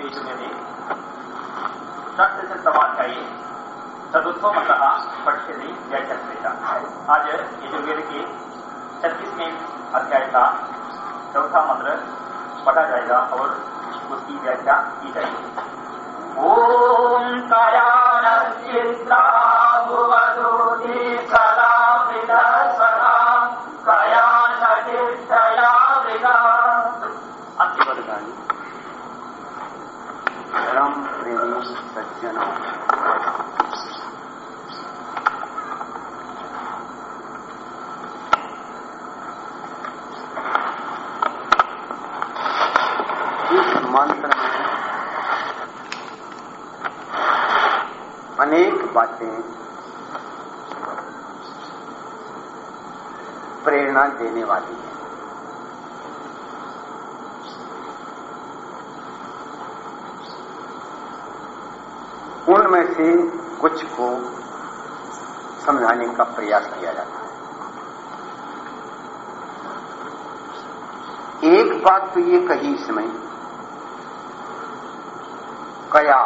Page में भी। षष्ठ से समाध्यायी चतुर्थो मतः पठ्यति व्याख्या आज यजुर्वेद के छत्तीसवें अध्याय का चौथा मंत्र पढ़ा जाएगा और उसकी व्याख्या की जाएगी। ओम भुवदूति सदा विदसदा प्रेमी सज्जनों इस मंत्र में अनेक बातें प्रेरणा देने वाली हैं। उनमें से कुछ को समझाने का प्रयास किया जाता है। एक बात तो ये कही इसमें, कया,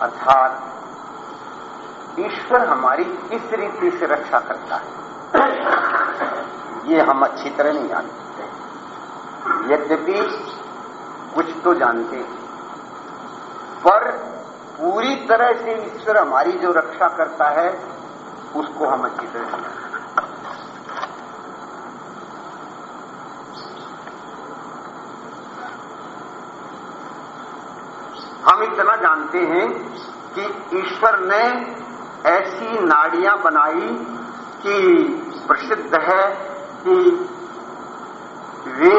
अर्थात ईश्वर हमारी किस रीति से रक्षा करता है, ये हम अच्छी तरह नहीं जानते। यद्यपि तो जानते हैं। पर पूरी तरह से ईश्वर हमारी जो रक्षा करता है, उसको हम अच्छी तरह जानते हम इतना जानते हैं कि ईश्वर ने ऐसी नाड़ियाँ बनाई कि प्रसिद्ध है कि वे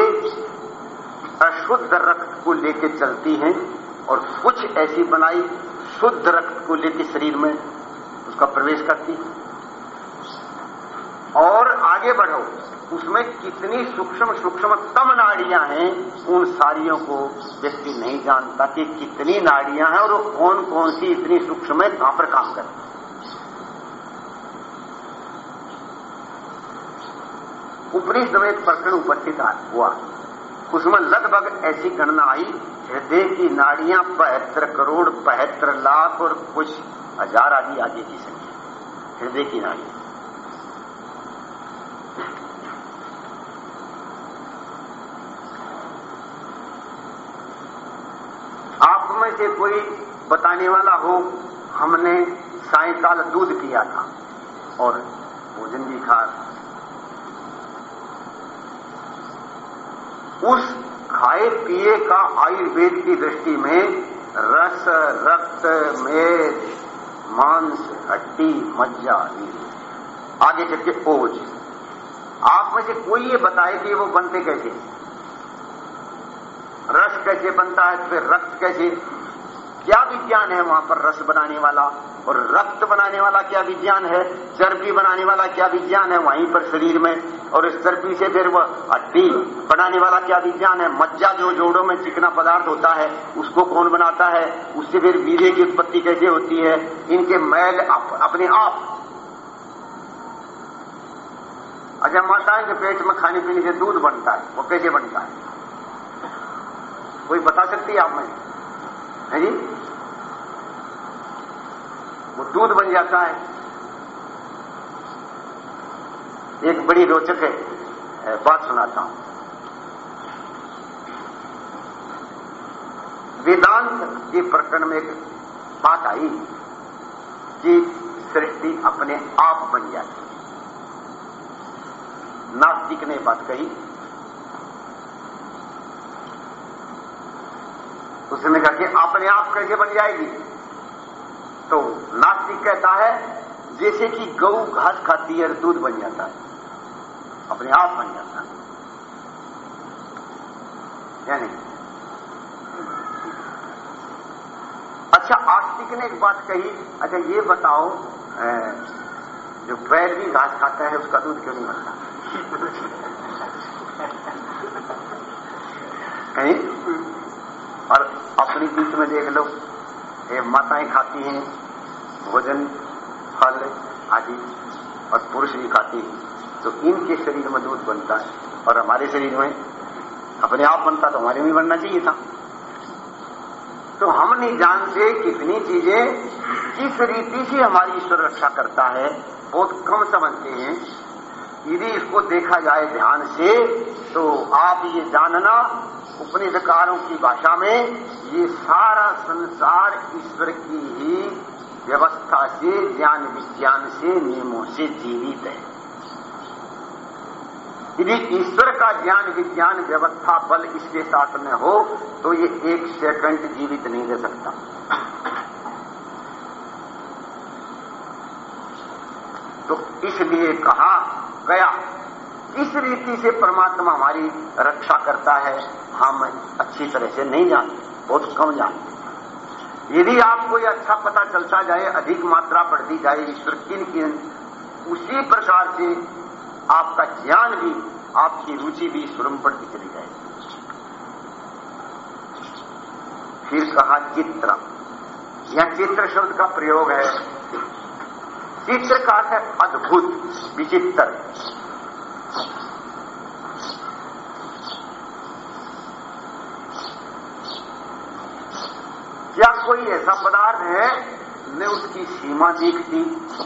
अशुद्ध रक्त को लेके चलती हैं और कुछ ऐसी बनाई शुद्ध रक्त को लेके शरीर में उसका प्रवेश करती और आगे बढ़ो, उसमें कितनी सूक्ष्म, सूक्ष्मतम नाड़ियाँ हैं, उन सारियों को व्यक्ति नहीं जानता कि कितनी नाड़ियाँ हैं और वो कौन कौन सी इतनी सूक्ष्म है, कहाँ पर काम करती उपनिषद में एक प्रकरण उपस्थित हुआ। उसमें लगभग ऐसी गणना आई, हृदय की नाड़ियाँ बहत्तर करोड़, बहत्तर लाख और कुछ हज़ार आदि आगे की संख्या। हृदय की नाड़ियाँ आप में से कोई बताने वाला हो, हमने सायकाल दूध पिया था और भोजन भी खा उस खाए पिए का आयुर्वेद की दृष्टि में रस, रक्त, मेद, मांस, हड्डी, मज्जा आगे चल के ओज आप में से कोई ये बताए कि वो बनते कैसे? रस कैसे बनता है, फिर रक्त कैसे? क्या विज्ञान है वहाँ पर रस बनाने वाला और रक्त बनाने वाला क्या विज्ञान है? चर्बी बनाने वाला क्या विज्ञान है वहीं पर शरीर में? और इस चर्बी से फिर वह हड्डी बनाने वाला क्या विज्ञान है? मज्जा जो जोड़ों में चिकना पदार्थ होता है उसको कौन बनाता है? उससे फिर वीर्य की उत्पत्ति कैसे होती है? इनके मैल अप, अपने आप। अच्छा माताएँ के पेट में खाने पीने से दूध बनता है वो कैसे बनता है? कोई बता सकती है आप में? है जी? वो दूध बन जाता है। एक बड़ी रोचक है बात सुनाता हूँ। वेदांत के प्रकरण में एक बात आई कि सृष्टि अपने आप बन जाती है। नास्तिक ने बात कही उसने कहा कि अपने आप कैसे बन जाएगी? तो नास्तिक कहता है, जैसे कि गऊ घास खाती है, दूध बन जाता है। अपने आप बन जाता है। यानी अच्छा आस्तिक ने एक बात कही। अच्छा ये बताओ जो बैल भी घास खाता है, उसका दूध क्यों नहीं बनता? कहीं? में देख लो। ये माताएँ खाती हैं, भोजन, फल आदि, और पुरुष भी खाती हैं। तो इनके शरीर में दूध बनता है, और हमारे शरीर में अपने आप बनता तो हमारे में बनना चाहिए था। तो हम नहीं जानते कितनी चीज़ें किस रीति से हमारी ईश्वर रक्षा करता है, बहुत कम समझते हैं। यदि इसको देखा जाए ध्यान से तो आप ये जानना उपनिषकारों की भाषा में ये सारा संसार ईश्वर की ही व्यवस्था से, ज्ञान विज्ञान से, नियमों से जीवित है। यदि ईश्वर का ज्ञान विज्ञान व्यवस्था बल इसके साथ में हो तो ये एक सेकंड जीवित नहीं रह सकता। तो इसलिए कहा गया इस रीति से परमात्मा हमारी रक्षा करता है, हम अच्छी तरह से नहीं जानते, बहुत कम जानते। यदि आपको यह अच्छा पता चलता जाए, अधिक मात्रा बढ़ती जाए, ईश्वर किन किन उसी प्रकार से आपका ज्ञान भी, आपकी रुचि भी स्वरूप बढ़ती चली जाएगी। फिर कहा चित्र। यह चित्र शब्द का प्रयोग है। चित्र का है अद्भुत, विचित्र क्या कोई ऐसा पदार्थ है, न उसकी सीमा दिखती,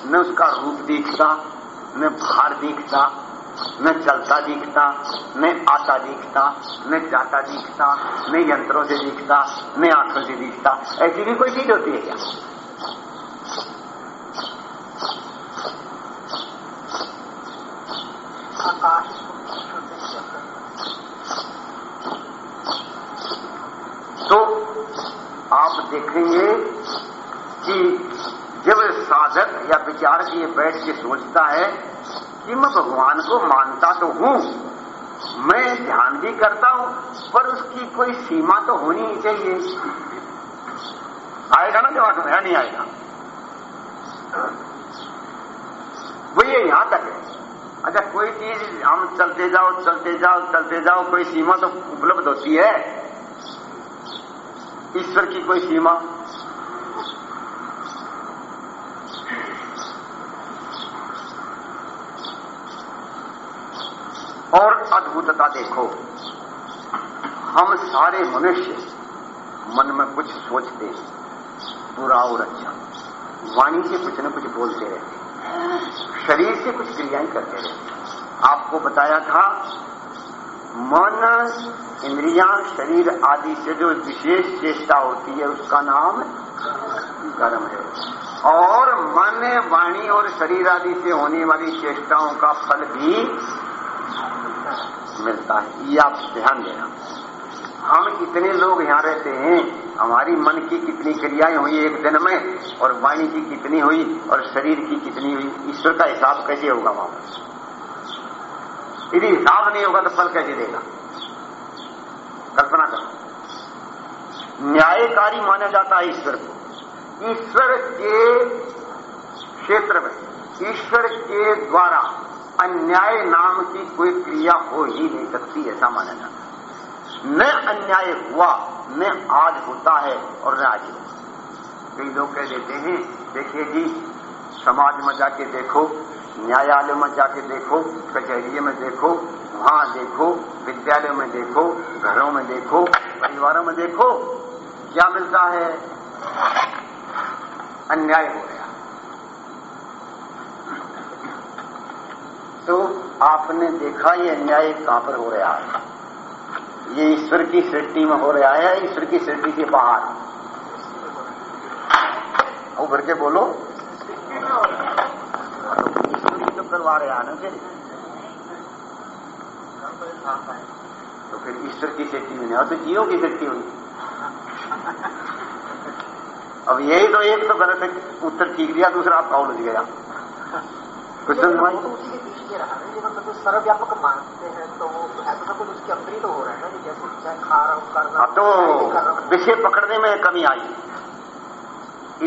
न उसका रूप दिखता, न भार दिखता, न चलता दिखता, न आता दिखता, न जाता दिखता, न यंत्रों से दिखता, न आँखों से दिखता। ऐसी भी कोई चीज़ होती है क्या तो देखेंगे कि जब साधक या विचार किए बैठ के सोचता है कि मैं भगवान को मानता तो हूँ, मैं ध्यान भी करता हूँ, पर उसकी कोई सीमा तो होनी ही चाहिए। आएगा ना जवाब? में नहीं आएगा? वो ये यहाँ तक है। अच्छा कोई चीज़, हम चलते जाओ चलते जाओ चलते जाओ, कोई सीमा तो उपलब्ध होती है। ईश्वर की कोई सीमा? और अद्भुतता देखो, हम सारे मनुष्य मन में कुछ सोचते बुरा और अच्छा। वाणी से कुछ न कुछ बोलते रहते शरीर से कुछ क्रियाएँ करते रहते आपको बताया था मन इंद्रिया, शरीर आदि से जो विशेष चेष्टा होती है, उसका नाम कर्म है। और मन, वाणी और शरीर आदि से होने वाली चेष्टाओं का फल भी मिलता है। ये आप ध्यान देना। हम इतने लोग यहाँ रहते हैं, हमारी मन की कितनी क्रियाएँ हुई एक दिन में, और वाणी की कितनी हुई, और शरीर की कितनी हुई, ईश्वर का हिसाब कैसे होगा वहाँ? यदि हिसाब नहीं होगा तो फल कैसे देगा? कल्पना करो। न्यायकारी माना जाता है ईश्वर को। ईश्वर के क्षेत्र में, ईश्वर के द्वारा अन्याय नाम की कोई क्रिया हो ही नहीं सकती, ऐसा माना जाता है। न अन्याय हुआ, न आज होता है और न आज होता कई लोग कह देते हैं, देखिए जी, समाज में जाके देखो न्यायालय में जाके देखो कचहरी में देखो, वहाँ देखो, विद्यालय में देखो, घरों में देखो, परिवारों में देखो, क्या मिलता है? अन्याय हो गया। तो आपने देखा ये अन्याय कहाँ पर हो रहा है? ये ईश्वर की सृष्टि में हो रहा है ईश्वर की सृष्टि के बाहर? उभर के बोलो। ईश्वर तो करवा रहे ना फिर। तो फिर ईश्वर की सृष्टि में नहीं और तो जीवों की सृष्टि हुई अब यही तो एक तो गलत है उत्तर ठीक दिया दूसरा आपका उलझ गया। कुछ तो जब सर्वव्यापक मानते हैं तो तो सब कुछ उसके अंदर ही तो हो रहा है ना जैसे चाहे खा रहा हूँ कर रहा तो विषय पकड़ने में कमी आई।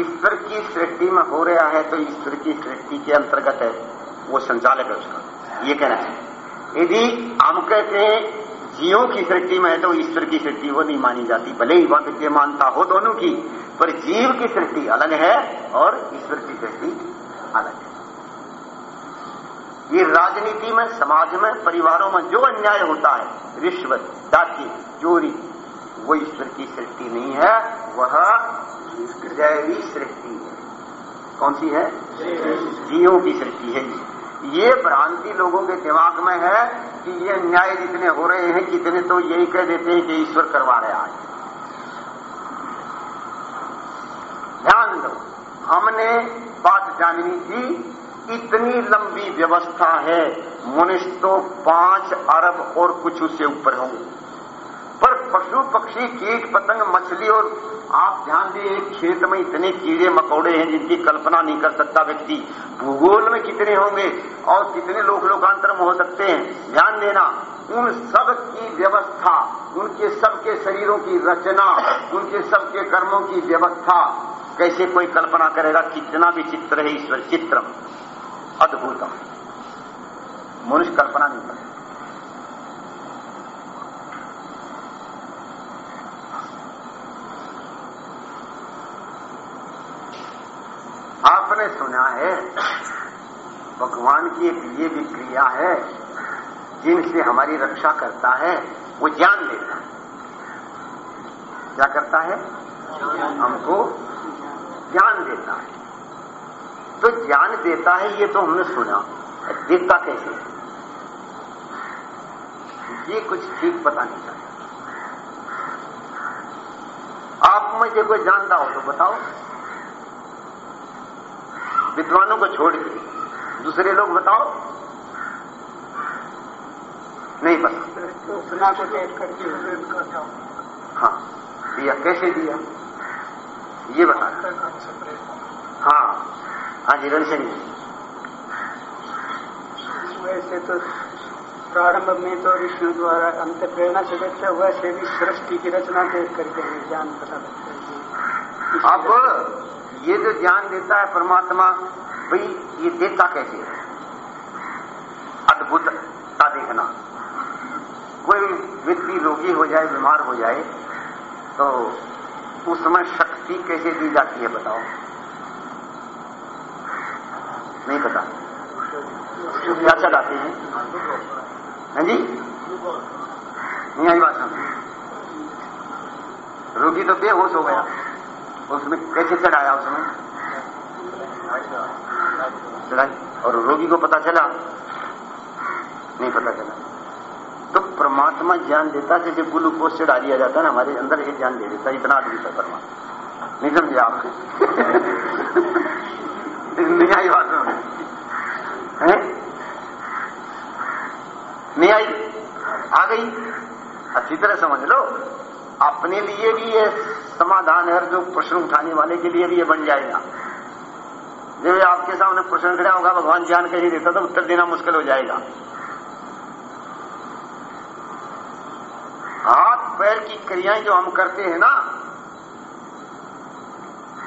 ईश्वर की सृष्टि में हो रहा है तो ईश्वर की सृष्टि के अंतर्गत है। वो संचालक है उसका। ये कहना है। यदि हम कहते हैं जीवों की सृष्टि में है तो ईश्वर की सृष्टि वो नहीं मानी जाती। भले ही वह विद्यमानता हो दोनों की पर जीव की सृष्टि अलग है और ईश्वर की सृष्टि अलग है। ये राजनीति में समाज में परिवारों में जो अन्याय होता है रिश्वत डाकी चोरी वो ईश्वर की सृष्टि नहीं है वह दैवी सृष्टि है। कौन सी है? जीवों की सृष्टि है। ये भ्रांति लोगों के दिमाग में है कि ये न्याय जितने हो रहे हैं, कितने तो यही कह देते हैं कि ईश्वर करवा रहे आज। ध्यान दो, हमने बात जाननी थी, इतनी लंबी व्यवस्था है, मनुष्य तो पाँच अरब और कुछ उससे ऊपर होंगे। पशु, पक्षी, कीट, पतंग, मछली और आप ध्यान दिए एक खेत में इतने कीड़े, मकोड़े हैं जिनकी कल्पना नहीं कर सकता व्यक्ति। भूगोल में कितने होंगे और कितने लोक लोकांतर में हो सकते हैं? ध्यान देना, उन सब की व्यवस्था, उनके सबके शरीरों की रचना, उनके सबके कर्मों की व्यवस्था, कैसे कोई कल्पना करेगा कितना भी चित्र है ईश्वर चित्रम अद्भुतम। मनुष्य कल्पना नहीं कर आपने सुना है। भगवान की एक ये भी क्रिया है, जिनसे हमारी रक्षा करता है, वो ज्ञान देता है। क्या करता है? हमको ज्ञान देता है। तो ज्ञान देता है, ये तो हमने सुना। देता कैसे? ये कुछ ठीक पता नहीं चलता आप में जो कोई जानता हो तो बताओ। विद्वानों को छोड़ के। दूसरे लोग बताओ। नहीं पता। तो सुना को टेस्ट करके। हाँ दिया। कैसे दिया? ये बता। हाँ हाँ जी रणसिंह जी वैसे तो प्रारंभ में तो विष्णु द्वारा अंत प्रेरणा से देखते वैसे भी सृष्टि की रचना देख करके ज्ञान पता लगता है। अब ये जो ज्ञान देता है परमात्मा, भाई, ये देता कैसे है? अद्भुतता देखना। कोई व्यक्ति रोगी हो जाए, बीमार हो जाए तो उसमें शक्ति कैसे दी जाती है बताओ? नहीं पता। क्या चलाते हैं? हाँ जी? नहीं आई बात समझ। रोगी तो बेहोश हो गया। उसमें कैसे चढ़ाया उसमें चढ़ाई। और रोगी को पता चला? नहीं पता चला। तो परमात्मा ज्ञान देता है जैसे ग्लूकोज से डालिया जाता है ना, हमारे अंदर एक ज्ञान दे देता है, इतना आदमी था परमात्मा। नहीं समझे नहीं आई बात नहीं आई आ गई। अच्छी तरह समझ लो। अपने लिए भी ये समाधान है जो प्रश्न उठाने वाले के लिए भी ये बन जाएगा। जब आपके सामने प्रश्न खड़ा होगा, भगवान ज्ञान कैसे देता तो उत्तर देना मुश्किल हो जाएगा। हाथ पैर की क्रियाएँ जो हम करते हैं ना,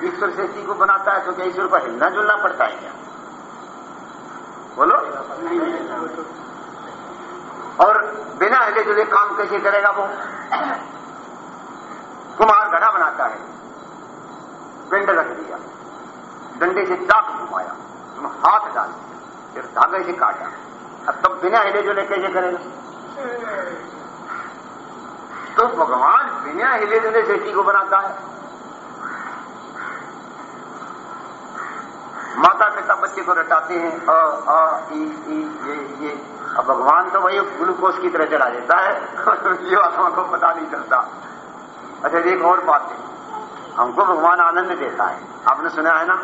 ईश्वर से को बनाता है तो क्या ईश्वर को हिलना जुलना पड़ता है क्या? बोलो। और बिना हिले जुले काम कैसे करेगा वो? कुमार घड़ा बनाता है। पिंड रख दिया। डंडे से चाक घुमाया। तुम हाथ डाल फिर धागे से काटा। अब तब बिना हिले जुले कैसे करेगा? तो भगवान बिना हिले जुले सेठी को बनाता है। माता पिता बच्चे को रटाते हैं। अ आ ई ई, ये ये। अब भगवान तो वही ग्लूकोज की तरह चला देता है। ये आत्मा को पता नहीं चलता। अच्छा एक और बात है। हमको भगवान आनंद देता है। आपने सुना है ना?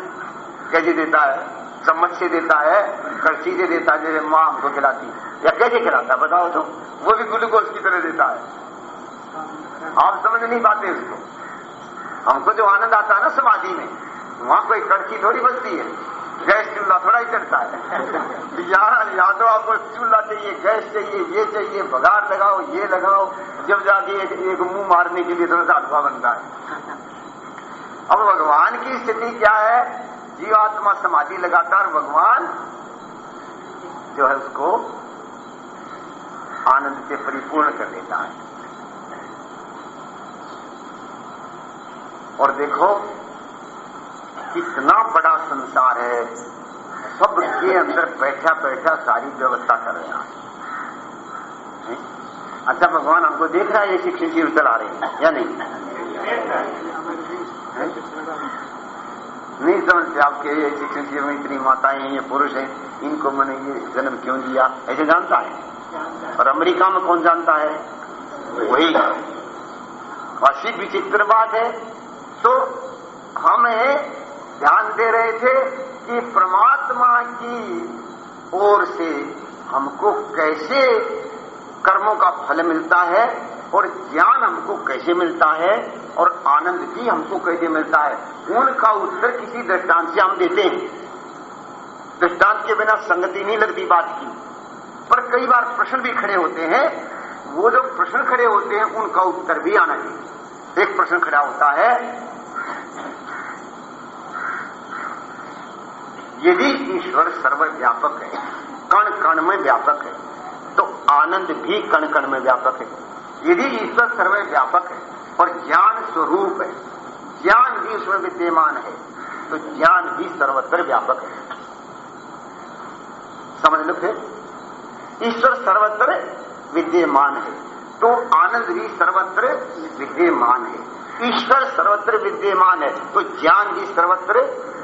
कैसे देता है? चम्मच से देता है, कड़छी से देता है, जैसे माँ हमको खिलाती या कैसे खिलाता बताओ तो। वो भी ग्लूकोज की तरह देता है। आप समझ नहीं पाते उसको हमको जो आनंद आता है ना समाधि में, वहाँ कोई कड़छी थोड़ी बचती है। गैस चूल्हा थोड़ा ही चलता है। यहाँ या तो आपको चूल्हा चाहिए गैस चाहिए ये चाहिए बघार लगाओ ये लगाओ जब जाके एक, एक मुँह मारने के लिए थोड़ा सा अधवा बनता है। अब भगवान की स्थिति क्या है? जीवात्मा समाधि लगातार भगवान जो है उसको आनंद से परिपूर्ण कर देता है। और देखो कितना बड़ा संसार है सबके अंदर बैठा बैठा सारी व्यवस्था कर रहे हैं। अच्छा भगवान हमको देख रहा है ये शिक्षण शिविर चला रहे हैं, या नहीं? नहीं समझते आपके ये शिक्षण शिविर में इतनी माताएँ हैं, ये पुरुष हैं, इनको मैंने ये जन्म क्यों दिया ऐसे जानता है? और अमेरिका में कौन जानता है? वही। असी विचित्र बात है तो हमें ध्यान दे रहे थे कि परमात्मा की ओर से हमको कैसे कर्मों का फल मिलता है और ज्ञान हमको कैसे मिलता है और आनंद भी हमको कैसे मिलता है। उनका उत्तर किसी दृष्टांत से हम देते हैं। दृष्टांत के बिना संगति नहीं लगती बात की। पर कई बार प्रश्न भी खड़े होते हैं। वो जो प्रश्न खड़े होते हैं, उनका उत्तर भी आना चाहिए। एक प्रश्न खड़ा होता है यदि ईश्वर सर्वव्यापक है। कण कण में व्यापक है। तो आनंद भी कण कण में व्यापक है। यदि ईश्वर सर्वव्यापक है और ज्ञान स्वरूप है। ज्ञान भी उसमें विद्यमान है। तो ज्ञान भी सर्वत्र व्यापक है। समझ लो फिर। ईश्वर सर्वत्र विद्यमान है। तो आनंद भी सर्वत्र विद्यमान है। ईश्वर सर्वत्र विद्यमान है। तो ज्ञान भी सर्वत्र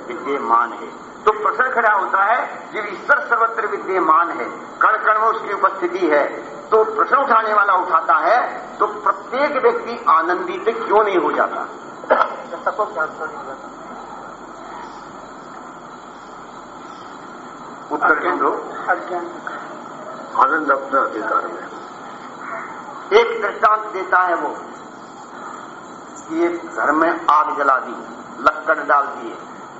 विद्यमान है। तो प्रश्न खड़ा होता है जब ईश्वर सर्वत्र विद्यमान है। कण कण में उसकी उपस्थिति है। तो प्रश्न उठाने वाला उठाता है तो प्रत्येक व्यक्ति आनंदित क्यों नहीं हो जाता? सबको उत्तर ढूंढो आनंद अपना अधिकार में एक दृष्टांत देता है वो कि एक घर में आग जला दी लक्कड़ डाल दिए।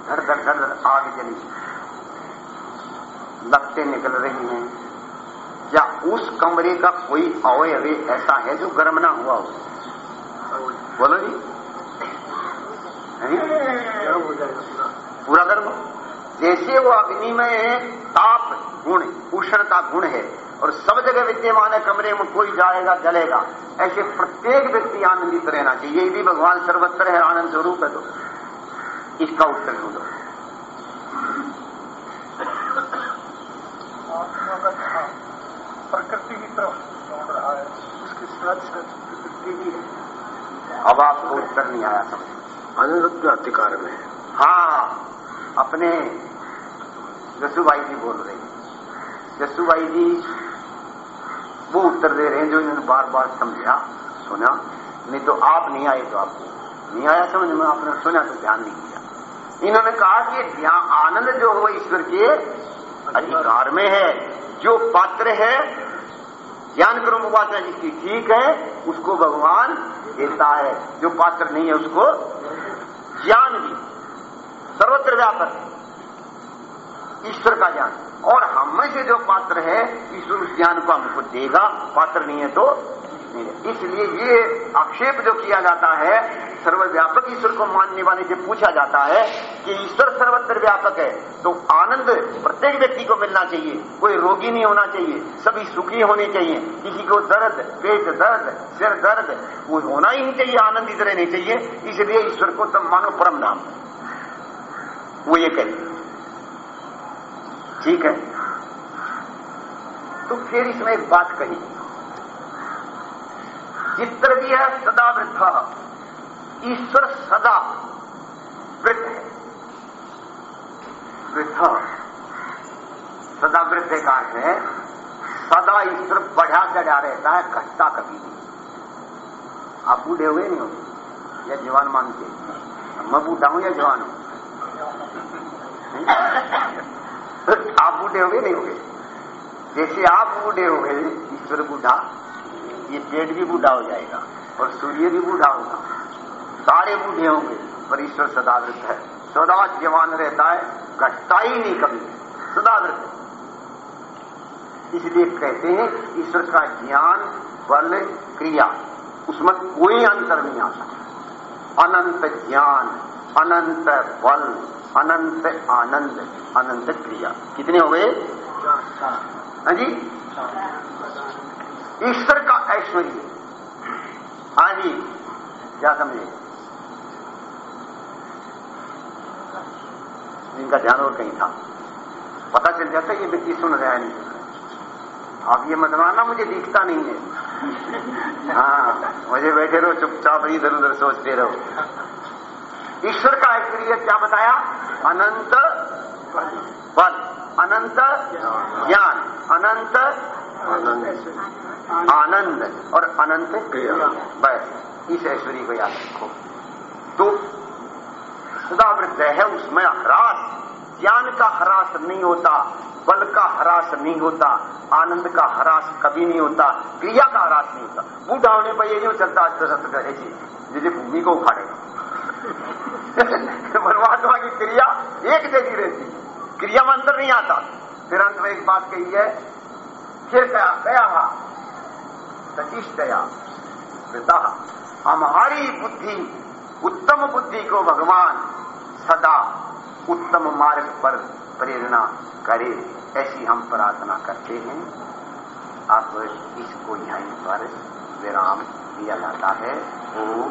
धर धर धर धर आग जली। लपटें निकल रही हैं। या उस कमरे का कोई अवय अवयवे ऐसा है जो गर्म ना हुआ हो? बोलो जी। पूरा गर्म? जैसे वो अग्नि में ताप गुण उष्णता गुण है, और सब जगह विद्यमान है, कमरे में कोई जाएगा, जलेगा। ऐसे प्रत्येक व्यक्ति आनंदित रहना चाहिए। यदि भगवान सर्वत्र है, आनंद स्वरूप है तो। इसका उत्तर ढूंढो प्रकृति की तरफ़ दौड़ रहा है। उसके साथ साथ प्रकृति भी है। अब आपको उत्तर नहीं आया समझ के अधिकार में हाँ। अपने जसुबाई जी बोल रहे हैं। जसुबाई जी वो उत्तर दे रहे हैं जो इन्होंने बार बार समझा सुना। नहीं तो आप नहीं आए तो आपको नहीं आया समझ में आपने सुना तो ध्यान नहीं दिया। इन्होंने कहा कि ध्यान आनंद जो हो ईश्वर के अधिकार में है, जो पात्र है, ज्ञान कर्म उपासना जिसकी ठीक है, उसको भगवान देता है। जो पात्र नहीं है उसको ज्ञान भी, सर्वत्र व्यापक ईश्वर का ज्ञान। और हम से जो पात्र है, ईश्वर उस ज्ञान को हमको देगा। पात्र नहीं है तो इसलिए ये आक्षेप जो किया जाता है, सर्वव्यापक ईश्वर को मानने वाले से पूछा जाता है कि ईश्वर सर्वत्र व्यापक है तो आनंद प्रत्येक व्यक्ति को मिलना चाहिए, कोई रोगी नहीं होना चाहिए, सभी सुखी होने चाहिए, किसी को दर्द, पेट दर्द, सिर दर्द, वो होना ही नहीं चाहिए, आनंदित रहने चाहिए, इसलिए ईश्वर को तब मानो परम नाम। वो ये कहे। ठीक है? तो फिर इसमें एक बात कही। चित्र भी है, सदा वृद्ध ईश्वर सदा वृद्ध है। वृद्ध। सदा वृद्ध का अर्थ है सदा ईश्वर बढ़ा चढ़ा रहता है घटता कभी नहीं। आप बूढ़े हुए नहीं हो? या जवान मान के? मैं बूढ़ा हूँ या जवान हूँ? आप बूढ़े हुए नहीं हो जैसे आप बूढ़े हो गए, ईश्वर बूढ़ा ये पेट भी बूढ़ा हो जाएगा और सूर्य भी बूढ़ा होगा। सारे बूढ़े होंगे पर ईश्वर सदावृत है। सदा जवान रहता है घटता ही नहीं कभी। सदावृत है। इसलिए कहते हैं ईश्वर का ज्ञान बल क्रिया उसमें कोई अंतर नहीं आता अनंत ज्ञान अनंत बल अनंत आनंद अनंत क्रिया। कितने हो गए? हाँ जी? ईश्वर का ऐश्वर्य। जी क्या समझे? इनका ध्यान और कहीं था। पता चल जाता है ये व्यक्ति सुन रहा है नहीं। आप ये मत मानना, मुझे दिखता नहीं है। हाँ मुझे बैठे रहो, चुपचाप इधर उधर सोचते रहो। ईश्वर का ऐश्वर्य क्या बताया? अनंत बल अनंत ज्ञान। अनंत आनंद। और अनंत बस इस ऐश्वर्य को याद रखो। तो सदा वृद्ध है उसमें ह्रास। ज्ञान का ह्रास नहीं होता बल का ह्रास नहीं होता आनंद का ह्रास कभी नहीं होता क्रिया का ह्रास नहीं होता। बूढ़ा होने पर ये नहीं चलता सत्य कहे जैसे भूमि को उखाड़ेगा परमात्मा की क्रिया एक जैसी रहती। क्रिया में अंतर नहीं आता। फिर अंत में एक बात कही है कया सचिष्टया वृता हमारी बुद्धि, उत्तम बुद्धि को भगवान सदा उत्तम मार्ग पर प्रेरणा करे, ऐसी हम प्रार्थना करते हैं। अब इसको यहीं पर विराम दिया जाता है। ओ